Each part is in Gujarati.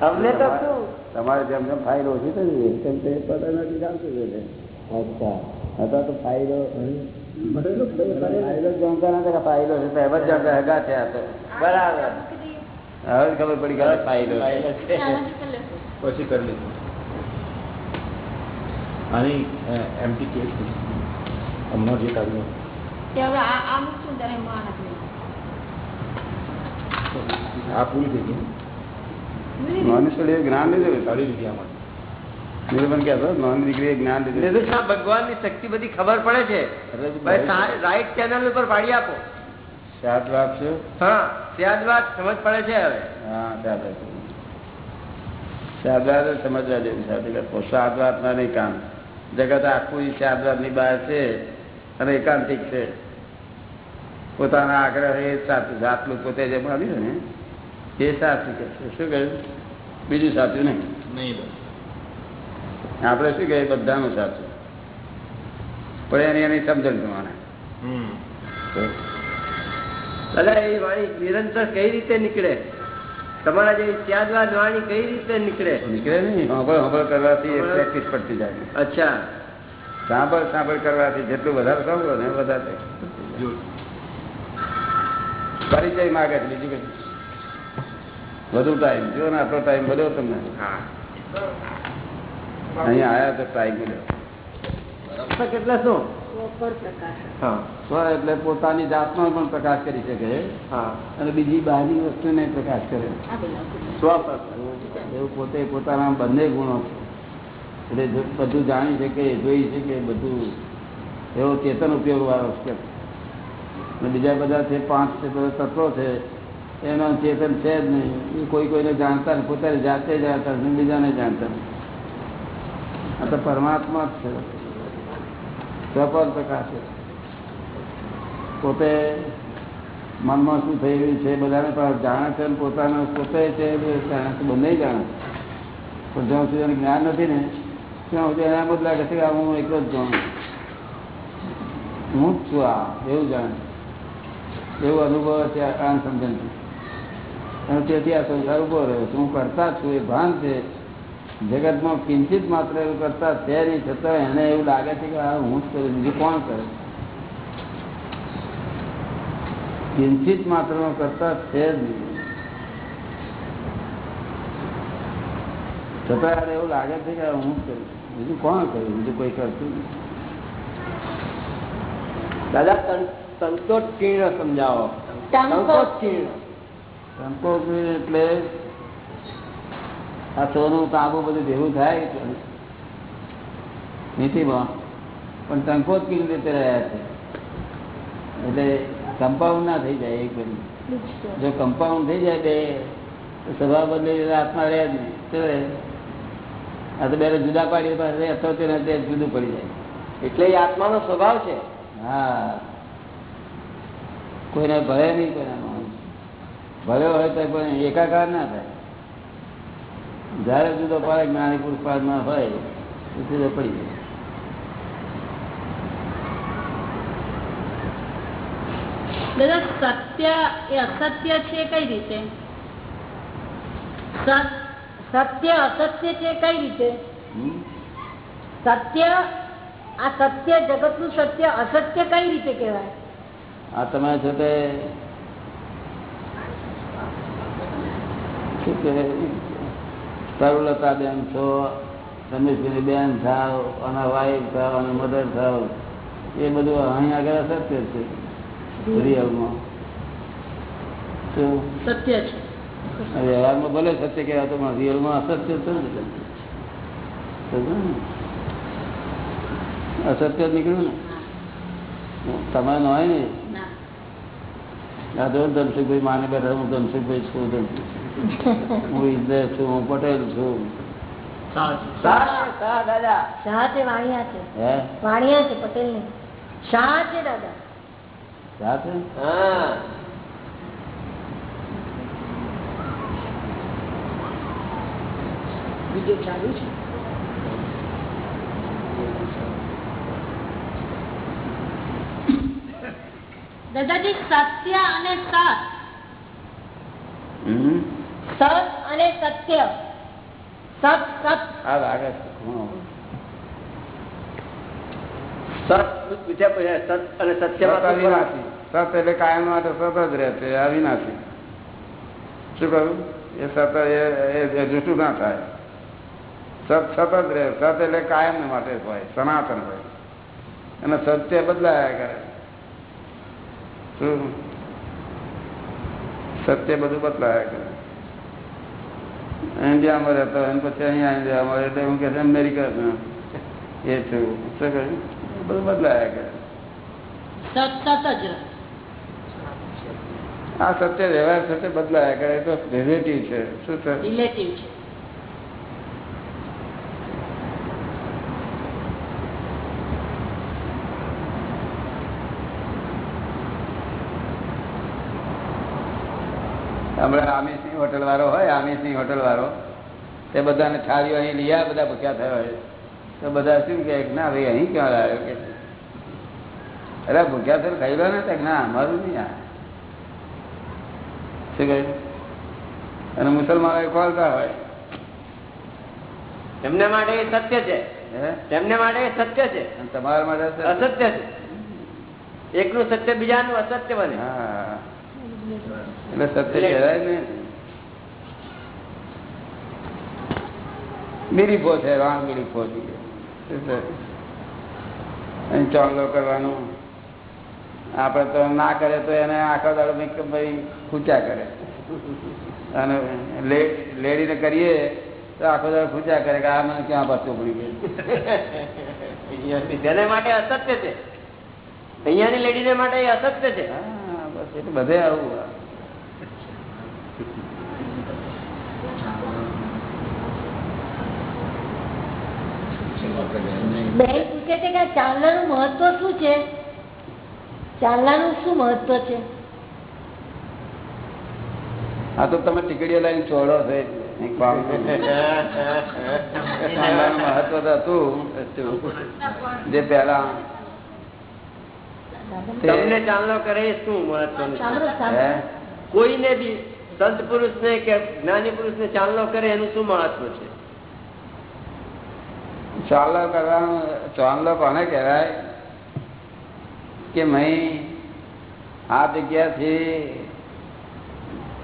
અમને તો શું? તમારે જેમ જેમ ફાઇલ ઓછી થતી તેમ તે પદાર્થ ચાલતું જશે અચ્છા. અથવા તો ફાઇલો ફાઇલો છે. તો એમ જ જાણતા હગા છે આ તો. બરાબર. હવે ખબર પડી ગયા ફાઇલો છે. પછી કરી લીધું. આની એમટી કેસ હમણાં જે કાઢ્યું કે હવે આ આ મૂકશું ત્યારે એમાં આ પૂરી થઈ ગઈ. મનુષ્ય જ્ઞાન લીધું સારી લીધી આમાં. નિર્બંધ કહેતો નોન દીકરી જ્ઞાન લીધું. ભગવાનની શક્તિ બધી ખબર પડે છે? રાઈટ ચેનલ ઉપર પાડી આપો. સાત વાત છે. હા ત્યાર વાત સમજ પડે છે હવે. હા સાત વાત સાત વાત સમજવા જેવી સાથે સાત વાત ના નહીં કામ. જગત આખું સાત વાતની બહાર છે અને એકાંતિક છે. પોતાના આગ્રહ એ સાચું છે. પોતે જે મળ્યું ને એ સાચું કે છે શું કહ્યું બીજું સાચું નહીં. નહીં આપણે શું કહીએ? બધાનું સાચું. પણ એની એની સમજણ પ્રમાણે દાદા એ વાણી નિરંતર કઈ રીતે નીકળે? તમારા જે ત્યાગવાદ વાણી કઈ રીતે નીકળે? નીકળે નહીં. સાંભળ સાંભળ કરવાથી પ્રેક્ટિસ પડતી જાય. અચ્છા. સાંભળ સાંભળ કરવાથી જેટલું વધારે સાંભળો ને વધારે. જો પરિચય માગે છે બીજું કઈ વધુ ટાઈમ જો ને આટલો ટાઈમ મળ્યો તમને. અહીંયા આવ્યા તો ટાઈમ મળ્યો. કેટલા શું પ્રકાશ એટલે પોતાની જાતનો પણ પ્રકાશ કરી શકે. હા. અને બીજી બહારની વસ્તુને પ્રકાશ કરે. એવું પોતે પોતાના બંને ગુણો. છે એટલે બધું જાણી શકે જોઈ શકે બધું એવો ચેતન ઉપયોગ વાળો છે. બીજા બધા છે, પાંચ છે તત્વો છે, એનો ચેતન છે જ નહીં. એ કોઈ કોઈને જાણતા ને પોતાને જાતે જાણતા નથી બીજાને જાણતા આ તો પરમાત્મા જ છે. સફળ પ્રકાશ પોતે મનમાં શું થઈ રહ્યું છે બધાને પણ જાણે છે ને પોતાનો પોતે છે બંને જાણે પણ જ્યાં સુધી એને જ્ઞાન નથી ને, ત્યાં સુધી એના બદલે લાગે છે કે હું એકલો જ જાણું હું જ છું આ, એવું જાણે એવું અનુભવ છે આ સમજણ અને તેથી આ સંસાર ઊભો રહ્યો હું કરતા છું, એ ભાન છે. જગતમાં કિંચિત માત્ર એવું કરતા છે નહીં છતાં એને એવું લાગે છે કે આ હું જ કરું બીજું કોણ કરે? કિંચિત માત્ર કરતા છે જ નહીં. છતાં એવું લાગે છે કે હું જ કરું બીજું કોણ કર્યું બીજું કોઈ કરતું નથી. દાદા સંતોષ સમજાવો. સંકોચ કીર્ણ સંકોચ એટલે આ સોનું તાંબુ બધું ભેગું થાય નીતિમાં. પણ સંકોચ કેવી રીતે રહ્યા છે. એટલે કમ્પાઉન્ડ ના થઈ જાય એક બધું જો કમ્પાઉન્ડ થઈ જાય બે સભા બદલી આત્મા રહે જ નહીં. આ તો બે જુદા પાડી પાસે અથવા તેને જુદું પડી જાય. એટલે એ આત્માનો સ્વભાવ છે. હા. કોઈને ભય નહીં કોઈના ભયો હોય તો પણ એકાકાર ના થાય. જયારે જુદો પાડે જ્ઞાની પુરુષ પાડમાં હોય તો જુદો પડી જાય. દાદા સત્ય એ અસત્ય છે કઈ રીતે? સત- સત્ય અસત્ય છે કઈ રીતે? સત્ય આ સત્ય જગતનું સત્ય અસત્ય કઈ રીતે કહેવાય? આ તમે છો તે શું? તરુલતા બેન છો રમેશભાઈ બેન થાવ અને વાઈફ થાવ અને મધર થાવ એ બધું અહીં આગળ સત્ય છે રિયલમાં સત્ય છે. વ્યવહારમાં ભલે સત્ય કહેવાતો પણ રિયલમાં અસત્ય ને ને? અસત્ય નીકળ્યું ને? તમે ન હોય ધનસુખભાઈ માને બેઠા હું ધનસુખભાઈ છું ધનસુખ હું ઇન્દ્ર છું હું પટેલ છું. બીજું ચાલુ દાદા શાહ છે વાણિયા છે હે વાણિયા છે પટેલની શાહ છે દાદા સાથે હા બીજો ચાલુ છે દાદાજી સત્ય અને સત. સત અને સત્ય. સત સત. આ લાગે સત એટલે કાયમ માટે સત જ રહે છે અવિનાશી. શું કહ્યું? એ સત એ- એ એ જૂઠું ના થાય. સત સત જ રહે. સત એટલે કાયમ માટે હોય સનાતન હોય. અને સત્ય બદલાયા કરે. શું સત્ય બધું બદલાયા કરે ઇન્ડિયામાં રહેતો હોય અને પછી અહીંયા ઇન્ડિયામાં રહે એટલે હું કે છે અમેરિકા એ છે શું કહ્યું એ બધું બદલાયા કરે સત સત જ રહે. આ સત્ય વ્યવહાર સાથે બદલાયા કરે એ તો રિલેટિવ છે શું છે રિલેટિવ છે હમણાં આમીસની હોટલ વાળો હોય આમીસની હોટલ વાળો તે બધાને થાળીઓ અહીં લીયા બધા ભૂખ્યા થયા હોય. તો બધા શું કે ના ભાઈ અહીં ક્યાં લાવ્યો? કે અરે ભૂખ્યા થયો ખાઈ લો ને. ના અમારું નહીં આ. શું કહ્યું અને મુસલમાનો ખોલતા હોય. એમને માટે સત્ય છે. તેમને માટે સત્ય છે. અને તમારા માટે અસત્ય છે. એકનું સત્ય બીજાનું અસત્ય બને. હા. એટલે સત્ય કહેવાય ને. બિલીફો છે રામ બિલીફો અહીં કરવાનું. આપણે તો ના કરે તો એને આખો દાડો મેં કે ભાઈ ખૂચ્યા કરે. અને લેડીને કરીએ તો આખો દાડો ખૂચ્યા કરે કે આ મને ક્યાં પાછું પડી ગયું. જેને માટે અસત્ય છે. અહીંયાની લેડીને માટે અસત્ય છે. હા. એટલે બધે આવું બેન પૂછે છે કે આ ચાંદલાનું મહત્વ શું છે? ચાંદલાનું શું મહત્વ છે? આ તો તમે ટીકડીઓ લઈને ચોડો છો. મહત્વ તો હતું. જે પેલા તમને ચાંદલો કરે શું? સાંભળો. કોઈને બી સંત પુરુષ ને કે જ્ઞાની પુરુષ ને ચાંદલો કરે એનું શું મહત્વ છે? ચાંદલો કરવાનું ચાંદલો કોને કહેવાય? કે મહી આ જગ્યાથી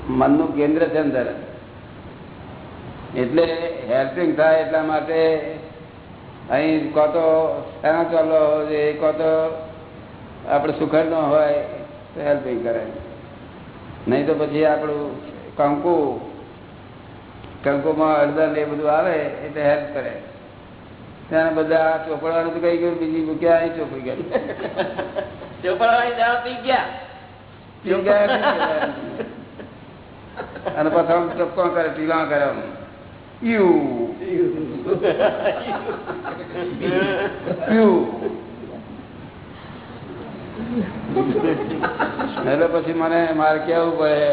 મનનું કેન્દ્ર છે અંદર. એટલે હેલ્પિંગ થાય એટલા માટે અહીં કહો તો એના ચાલો એ જોઈએ તો આપણે સુખડ ન હોય તો હેલ્પિંગ કરે. નહીં તો પછી આપણું કંકુ કંકુમાં અડધા એ બધું આવે એટલે હેલ્પ કરે. ત્યાં બધા ચોપડવાનું તો કઈ ગયું બીજી મૂક્યા અહીં ચોપડી ગઈ? ચોપડવાની દવા પી ગયા. પી ગયા અને પછી ટપકો કરે ટીલા કરે આમ. યુ યુ એટલે પછી મને મારે કેવું પડે?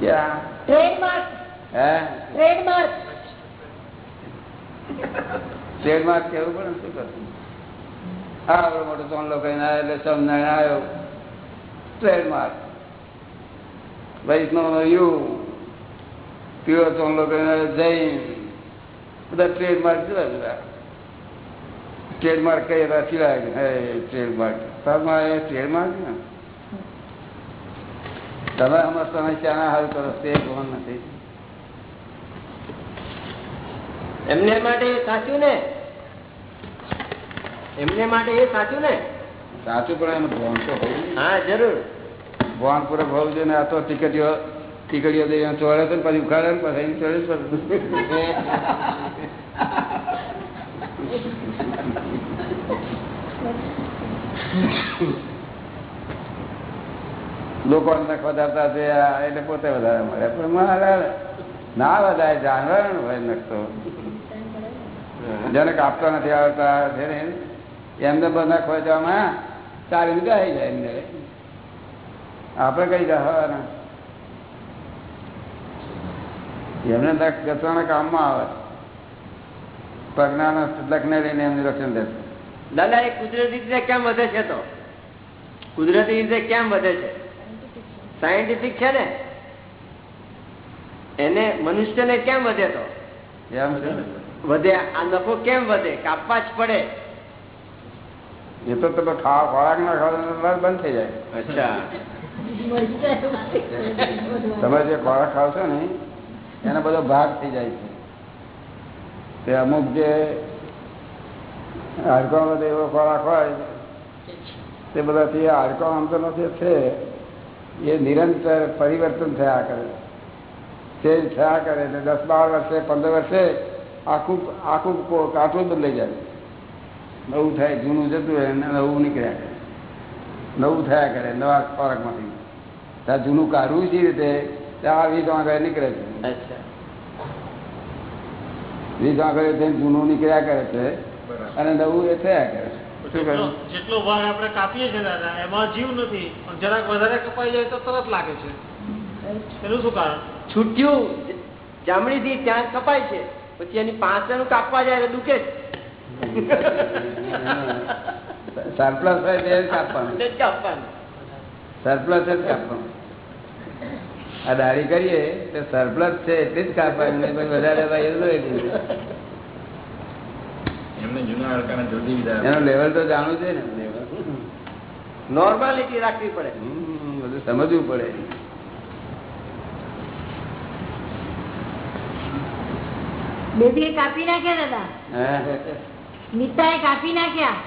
કે આ ટ્રેડમાર્ક હે? ટ્રેડમાર્ક ટ્રેડમાર્ક કેવું પડે? ને શું કરશું હા આવડો મોટો ચોંડલો કહીને આવ્યો એટલે સમજાણ આવ્યો. ટ્રેડમાર્ક વૈષ્ણવ યુ. પીળો ચોંડલો કહીને આવ્યો જૈન બધા ટ્રેડમાર્ક જુદા જુદા ટ્રેડમાર્ક કઈ રાશી લાગે ટ્રેડમાર્ક. તમારે ટ્રેડમાર્ક ને? તમે અમારે તમે ચાના હાલ કરો તે કોણ નથી. એમને માટે સાચું ને? એમને માટે એ સાચું ને? સાચું પણ એમ ભોન તો હોવું હા જરૂર. ભગવાન પૂરે હોવું જોઈએ ને આ તો ટીકડીઓ ટીકડીઓ દઈ ચોળે છે ને પછી ઉખાડે ને પછી અહીં ચોળે છે પછી. લોકો નખ વધારતા છે એટલે પોતે વધારે મળે. પણ મારે ના વધારે જાનવર હોય નખતો જેને કાપતા નથી આવતા છે એમને બધા આમાં ચાલીને ગાઈ જાય એમને. આપણે કઈ જવાના? એમને ઘસવાના કામમાં આવે. પગના લખને લઈને એમનું રક્ષણ થશે દાદા એ કુદરતી રીતે કેમ વધે છે તો? કુદરતી રીતે કેમ વધે છે? સાયન્ટિફિક છે ને? એને મનુષ્યને કેમ વધે તો? વધે. આ નફો કેમ વધે? કાપવા જ પડે. એ તો તમે ખોરાક ના ખાવા બંધ થઈ જાય. અચ્છા. તમે જે ખોરાક ખાવશો ને એનો બધો ભાગ થઈ જાય છે. તે અમુક જે હાડકો બધો એવો ખોરાક હોય તે બધાથી હાડકો આમ તો નથી છે. એ નિરંતર પરિવર્તન થયા કરે. ચેન્જ થયા કરે એટલે દસ બાર વર્ષે પંદર વર્ષે આખું આખું કાંટું બદલાઈ જાય. નવું થાય જૂનું જતું રહે અને નવું નીકળ્યા કરે. નવું થયા કરે નવા ખોરાકમાંથી. ત્યાં જૂનું કાઢવું જે રીતે ત્યાં વીસ આગળ નીકળે છે. વીસ આગળ જૂનું નીકળ્યા કરે છે. અને નવું એ થયા કરે જેટલો કહ્યું આપણે કાપીએ છીએ દાદા એમાં જીવ નથી. પણ જરાક વધારે કપાઈ જાય તો તરત લાગે છે. એનું શું કારણ? છૂટ્યું. ચામડી થી ત્યાં કપાય છે. પછી એની પાછળનું કાપવા જાય એટલે દુખે સરપ્લસ હોય તે કાપવાનું. સરપ્લસ જ કાપવાનું. આ દાઢી કરીએ તો સરપ્લસ છે એટલે જ કાપવાનું વધારે ભાઈ એટલું એટલું એમને જૂના હાડકાના જલ્દી વિદાય એનો લેવલ તો જાણવું છે ને. નોર્માલિટી રાખવી પડે. બધું સમજવું પડે. બેબી કાપી નાખ્યા દાદા? હે? કાપી નાખ્યા?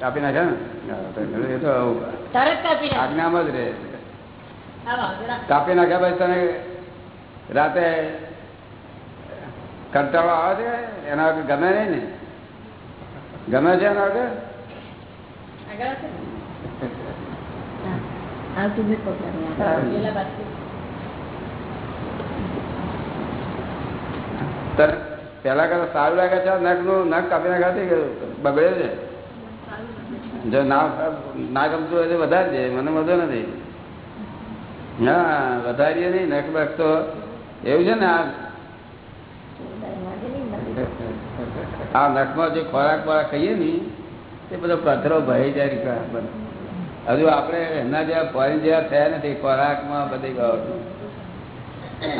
કાપી નાખ્યા ને? હા, તો એ તો તરત કાપી આજ્ઞામાં જ રહે. કાપી નાખ્યા પછી તને રાતે કંટાળો આવે છે? એના ગમે નહીં ને? ગમે છે. પેલા કરતા સારું લાગે છે? નખનું નખ કાપી કે બગડે છે? જો ના ના ગમતું હોય તો વધારે મને મજો નથી. હા વધારીએ નહીં. નખ બખ તો એવું છે ને આ આ નખમાં જે ખોરાક બોરાક ખાઈએ ને, એ બધો પથરો ભય જાય હજુ આપણે એમના જેવા ફોરેન જેવા થયા નથી, ખોરાકમાં બધી બાબતો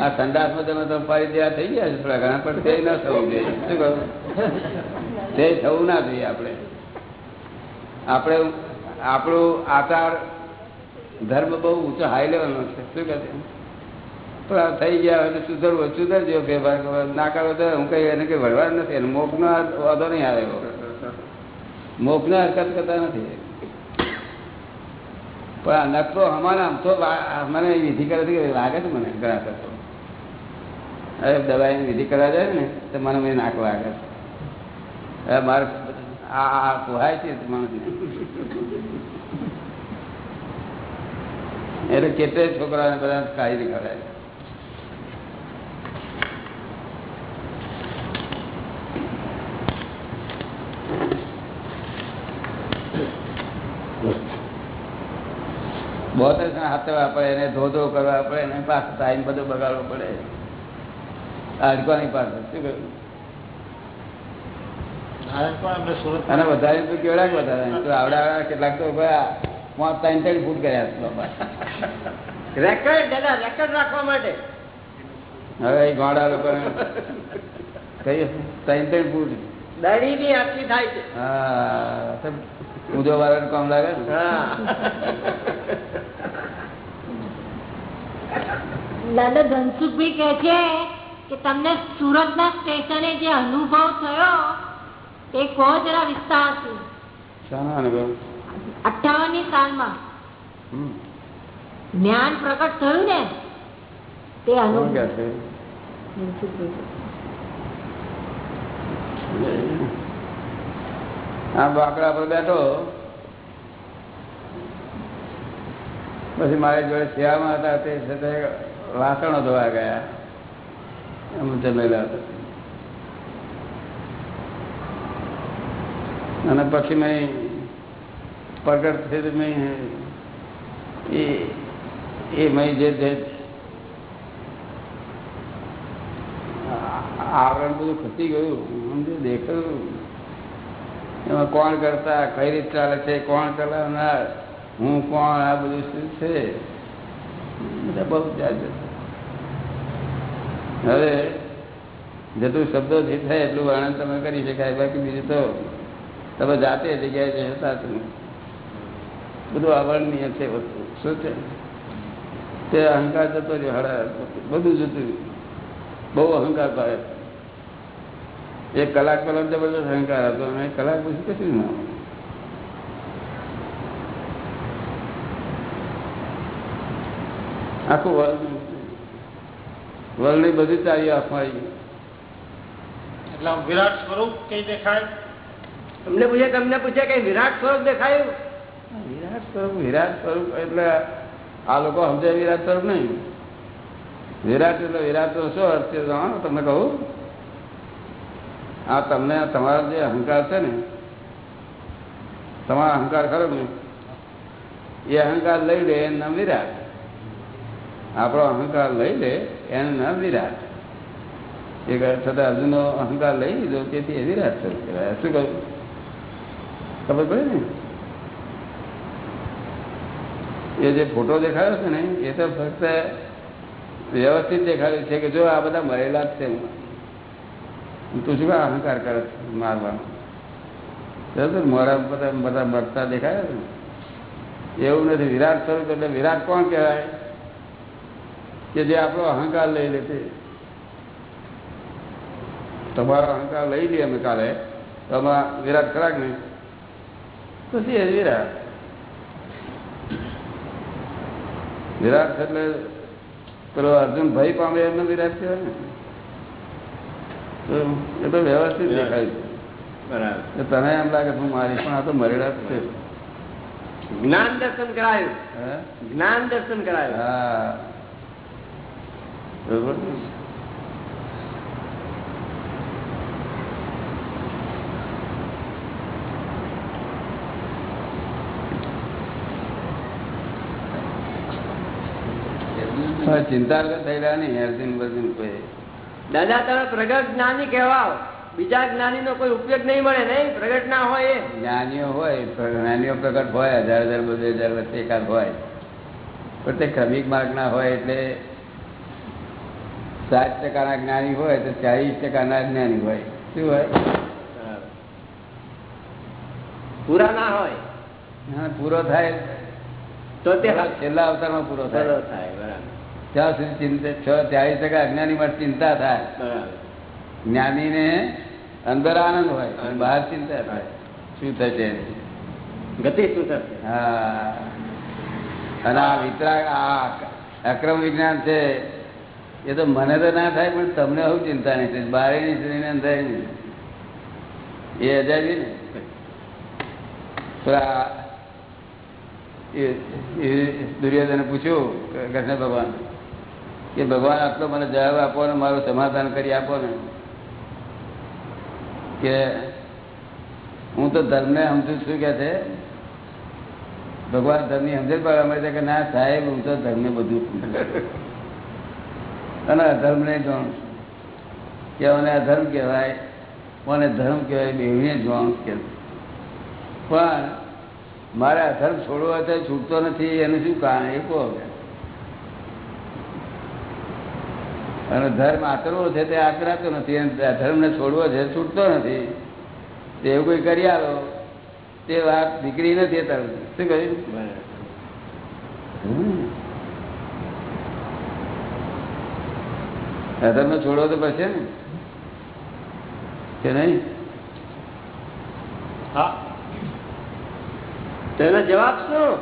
આ સંદાસમાં તમે તો ફરી જેવા થઈ ગયા છે, થોડા ઘણા, પણ તે ના થવું જોઈએ. શું કહું? તે થવું ના જોઈએ આપણે. આપણે આપણું આચાર, ધર્મ બહુ ઊંચો હાઈ લેવલનો છે. શું કહે પણ થઈ ગયા એટલે સુધરવું સુધરજો ફેરફાર. ના કરો તો હું કઈ એને કઈ વળવા નથી. અને મોક્ષનો વાંધો નહીં આવે એવો. મોક્ષનો હરકત કરતા નથી. પણ આ નખો અમારે આમ તો મને વિધિ કરે છે લાગે છે મને ઘણા કરતો હવે દવાની વિધિ કરવા જાય ને, તો મને મને નાક લાગે છે. હવે મારે આ આ પોહાય છે માણસને એટલે કેટલે છોકરાને બધા કાઢી નીકળાય બોતેર હાથવા પડે એને ધોધો કરવા પડે એને પાસે ટાઈમ બધો બગાડવો પડે. અડકવાની પાસે શું કહ્યું? અને વધારે તો કેવડાક વધારે તો આવડા કેટલાક તો ભાઈ પાંચ ત્રણ ત્રણ ફૂટ કર્યા રેકર્ડ દાદા રેકર્ડ રાખવા માટે. હવે ગોડા લોકોને કઈ ત્રણ ત્રણ ફૂટ. દડી ની આટલી થાય છે. હા ઊંધો વાળાને કામ લાગે હા. દાદા ધનસુખભાઈ કહે છે કે તમને સુરત ના સ્ટેશને જે અનુભવ થયો એ કહો જરા વિસ્તારથી. શાનો અનુભવ? અઠાવનની સાલમાં. જ્ઞાન પ્રકટ થયું ને તે અનુભવ. આ બાકડા પર બેઠો. પછી મારી જોડે સેવામાં હતા તે સાથે વાસણો ધોવા ગયા. એમ જમેલા હતા. અને પછી મેં પ્રગટ થયું મેં એ એ મેં જે આવરણ બધું ખસી ગયું સમજો દેખાયું. એમાં કોણ કરતા, કઈ રીત ચાલે છે, કોણ ચલાવનાર? હું કોણ, આ બધું શું છે? બધા બહુ જાત. હવે જેટલું શબ્દો જે થાય એટલું વર્ણન તમે કરી શકાય, બાકી બીજું તો તમે જાતે જગ્યાએ હતા તમે બધું અવર્ણનીય છે વસ્તુ. શું છે? તે અહંકાર જતો રહ્યો હળા બધું જતું. બહુ અહંકાર ભાવે એક કલાક પહેલા જબરદસ્ત અહંકાર હતો અને કલાક પછી કશું ના હોય. આખું વર્લ્ડ વર્લ્ડની બધી ચાવી આંખમાં આવી એટલે વિરાટ સ્વરૂપ કઈ દેખાય? તમને પૂછે તમને પૂછે કે વિરાટ સ્વરૂપ દેખાયું? વિરાટ સ્વરૂપ વિરાટ સ્વરૂપ એટલે આ લોકો સમજે વિરાટ સ્વરૂપ નહીં. વિરાટ એટલે વિરાટ તો શું અર્થ છે તમને કહું? આ તમને તમારો જે અહંકાર છે ને તમારો અહંકાર ખરો ને એ અહંકાર લઈ લે એનું નામ વિરાટ. આપણો અહંકાર લઈ લે, એનું નામ વિરાટ. એક છતાં અર્જુનનો અહંકાર લઈ લીધો, તેથી એ વિરાટ સ્વરૂપ શું કહ્યું? ખબર પડે ને? એ જે ફોટો દેખાયો છે ને, એ તો ફક્ત વ્યવસ્થિત દેખાડ્યું છે કે જો આ બધા મરેલા જ છે તું શું અહંકાર કરે મારવાનો? મોરા બધા બધા મરતા દેખાયા છે એવું નથી. વિરાટ સ્વરૂપ એટલે વિરાટ કોણ કહેવાય? કે જે આપણો અહંકાર લઈ લે તે તમારો અહંકાર લઈ લઈએ અમે કાલે તો આમાં વિરાટ ખરાક ને એ વિરાટ. વિરાટ એટલે પેલો અર્જુન ભય પામે એમનો વિરાટ કહેવાય ને. તો એ તો વ્યવસ્થિત દેખાય છે. બરાબર. તને એમ લાગે હું મારી પણ આ તો જ છે. જ્ઞાન દર્શન કરાયું? જ્ઞાન દર્શન કરાયું. હા. ચિંતા થયેલા નહીં અર્જુન બર્જુન કોઈ. દાદા તમે પ્રગટ જ્ઞાની કહેવાઓ. બીજા જ્ઞાની નો કોઈ ઉપયોગ નહીં મળે નહીં? પ્રગટ ના હોય જ્ઞાનીઓ હોય જ્ઞાનીઓ પ્રગટ હોય હજાર હજાર બે હજાર વચ્ચે એકાદ હોય. પણ તે ક્રમિક માર્ગના હોય એટલે સાત ટકાના જ્ઞાની હોય તો ચાલીસ ટકાના જ્ઞાની હોય. શું હોય? પૂરા ના હોય. હા, પૂરો થાય. તો તે છેલ્લા અવતારમાં પૂરો થાય. ત્યાં સુધી ચિંતા છ ચાલીસ ટકા અજ્ઞાની માટે ચિંતા થાય. જ્ઞાની જ્ઞાનીને અંદર આનંદ હોય અને બહાર ચિંતા થાય. શું થશે ગતિ શું થશે? હા. અને આ વિતરાગ આ અક્રમ વિજ્ઞાન છે એ તો મને તો ના થાય, પણ તમને હું ચિંતા નહીં થાય. બારે નહીં શરીરને અંદર નહીં એ અજાબી ને. દુર્યોધને પૂછ્યું કૃષ્ણ ભગવાન, કે ભગવાન આટલો મને જવાબ આપો ને, મારું સમાધાન કરી આપો ને. કે હું તો ધર્મને સમજું છું કે છે, ભગવાન ધર્મની સમજણ પડવા મળે છે કે ના સાહેબ હું તો ધર્મને બધું. અને અધર્મ ને જાણું છું કે મને અધર્મ કહેવાય મને ધર્મ કહેવાય બેવને જાણું કે. પણ મારે અધર્મ છોડવો તો છૂટતો નથી એનું શું કારણ? એ કહો. અને ધર્મ આતરવો છે તે આતરાતો નથી અને ધર્મને છોડવો છે છૂટતો નથી. તે એવું કોઈ કરી આલો તે વાત દીકરી નથી શું કહ્યું બરાબર અધર્મ છોડવો તો પડશે ને કે નહીં? તેનો જવાબ શું?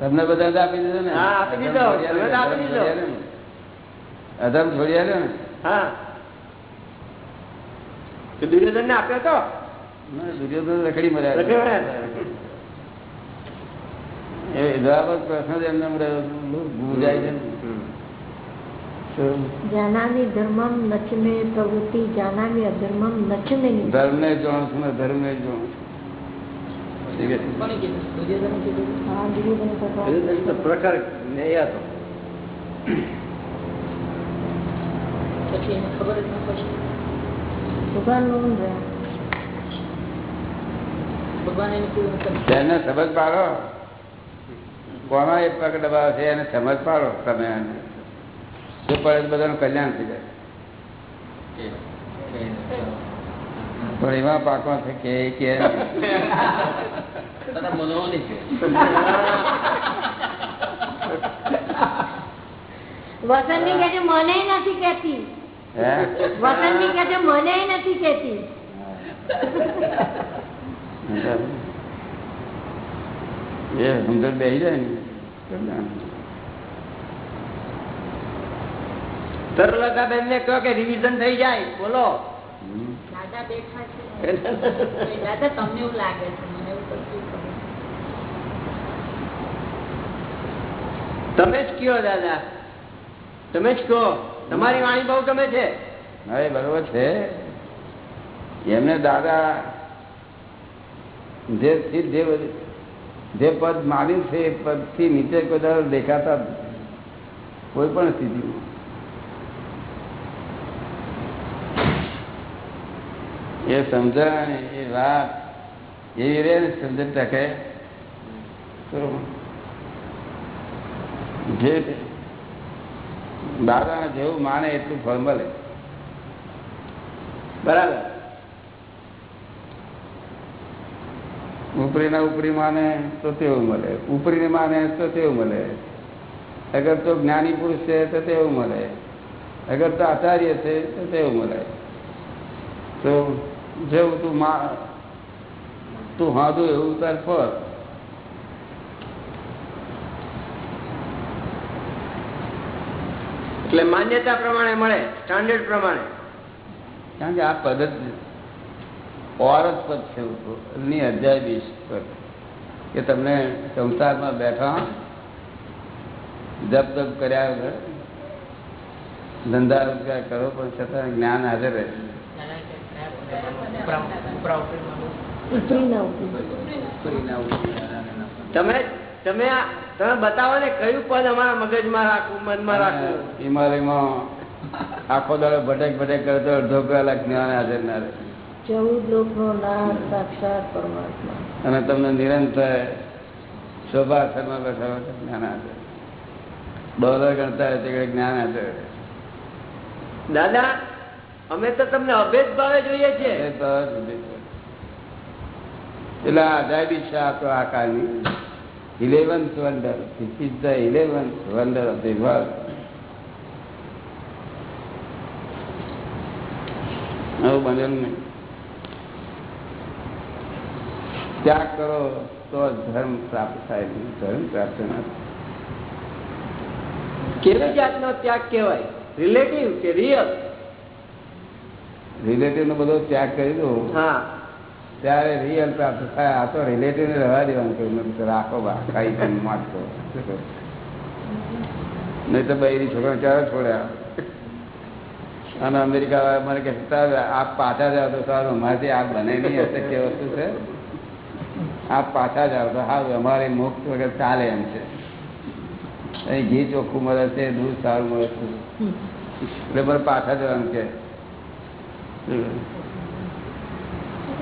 તમને બધા આપી દીધો ને. આપી દીધો. ને, આપી છોડી હા. દુર્યોધન ને આપ્યો તો? દુર્યોધન રખડી મર્યા. એ જવાબ પ્રશ્ન એમને એમ છે. જાનામી ધર્મમ નચમે પ્રવૃત્તિ જાનામી અધર્મમ નચમે નિવૃત્તિ. ધર્મને જાણું છું ને ધર્મને જાણું. છું. ઠીક છે? હા, દુર્યોધન ભગવાન. ને ભગવાન રહ્યા તેને સબક પાડો. કોના એક પગ દબાવે છે એને સમજ પાડો તમે એને. જો પડે તો બધાનું કલ્યાણ થઈ જાય. પણ એવા પાકો છે કે એ કે વસંતની કે છે મને નથી કેતી હે? વસંતની કે છે મને નથી કેતી એ સમજણ બેસી જાય ને. કલ્યાણ. તરલતાબેન ને કહો કે રિવિઝન થઈ જાય બોલો. દાદા બેઠા છે. દાદા તમને એવું લાગે છે મને એવું તમે જ કયો દાદા. તમે જ કહો. તમારી વાણી બહુ ગમે છે. હા બરોબર છે. એમને દાદા જે જે પદ માન્યું છે એ પદથી નીચે કોઈ દેખાતા કોઈ પણ સ્થિતિમાં. એ સમજણ, એ વાત, એવી રે સમજણ ટકે જે દાદાને જેવું માને એટલું ફળ મળે. બરાબર. ઉપરી ના ઉપરી માને તો તેવું મળે. ઉપરી ને માને તો તેવું મળે. અગર તો જ્ઞાની પુરુષ છે તો તેવું મળે. અગર તો આચાર્ય છે તો તેવું મળે. તો જેવું તું મા તું હાધું એવું તાર પર. એટલે માન્યતા પ્રમાણે મળે સ્ટાન્ડર્ડ પ્રમાણે. કારણ કે આ પદ્ધતિ ઓરસ પદ છે ની અધ્યાય પર. કે તમને સંસારમાં બેઠા જપ તપ કર્યા વગર ધંધા રોજગાર કરો પણ છતાં જ્ઞાન હાજર રહે ઉપરી ના ઉપરી તમે તમે તમે બતાવો ને કયું પદ અમારા મગજમાં રાખવું મનમાં રાખવું? હિમાલયમાં આખો દાડો ભટક ભટક કરે તો અડધો કલાક જ્ઞાન હાજર ના રહે. ચૌદ લોકો નો સાક્ષાત પરમાત્મા. અને તમને નિરંતર શોભા શર્મા બેઠા જ્ઞાન હાજર. ડોલર ગણતા હોય તે જ્ઞાન હાજર. દાદા અમે તો તમને અભેદ ભાવે જોઈએ છે. એટલે આ છે આ કાળની eleventh wonder this is the eleventh wonder of the world આવું બનેલું નહીં. ત્યાગ કરો તો ધર્મ પ્રાપ્ત થાય ધર્મ પ્રાપ્ત ના. કેવી જાતનો ત્યાગ કહેવાય? રિલેટિવ કે રિયલ રિલેટિવ નો બધો ત્યાગ કરી દો ત્યારે રિયલ પ્રાપ્ત થાય. આ તો રિલેટિવ રહેવા દેવાનું કે રાખો બા માગતો નહીં તો બૈરી છોકરા ચારે છોડ્યા? અને અમેરિકા વાળા મને કે આપ પાછા જાઓ તો સારું અમારાથી આ બને નહીં. હશે કે વસ્તુ છે આપ પાછા જાઓ તો હા અમારે મુક્ત વગર ચાલે એમ છે. અહીં ઘી ચોખ્ખું મળે છે દૂધ સારું મળે છે. એટલે મને પાછા જવાનું કે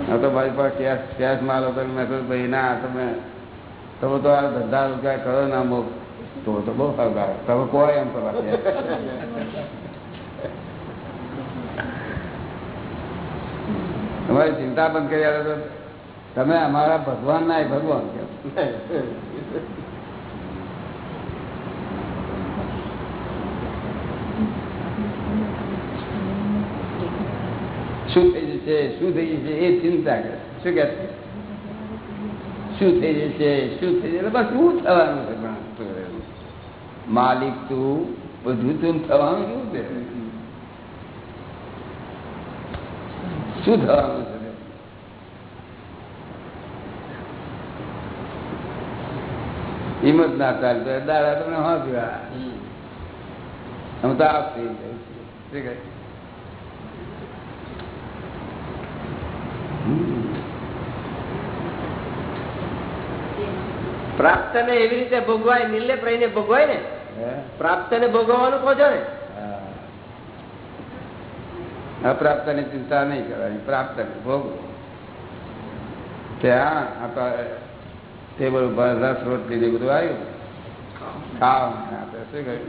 હા તો મારી પાસે કેશ કેશ માલ હતો મેં ભાઈ, ના, તમે તમે તો આ ધંધા રોજગાર કરો ના અમુક, તો તો બહુ સારું તમે કોઈ એમ કરવા તમારી ચિંતા બંધ કરી આવે તો તમે અમારા ભગવાન ના ભગવાન કહો શું થઈ જશે શું થઈ જશે એ ચિંતા કરે. શું કે? શું થઈ જશે શું થઈ જશે? બસ શું થવાનું છે પણ માલિક તું બધું તું થવાનું શું છે? શું થવાનું છે? હિંમત ના ચાલતો દાદા તમને હા પીવા હું તો આપ થઈ જાય. પ્રાપ્ત ને એવી રીતે ભોગવાય નિર્લેપ રહીને ભોગવાય ને પ્રાપ્ત ને ભોગવવાનું કહો છો ને. અપ્રાપ્તની ચિંતા નહીં કરવાની પ્રાપ્ત ભોગ ત્યાં તો રસ રોટ ને બધું આવ્યું. ખાવ આપે શું કહ્યું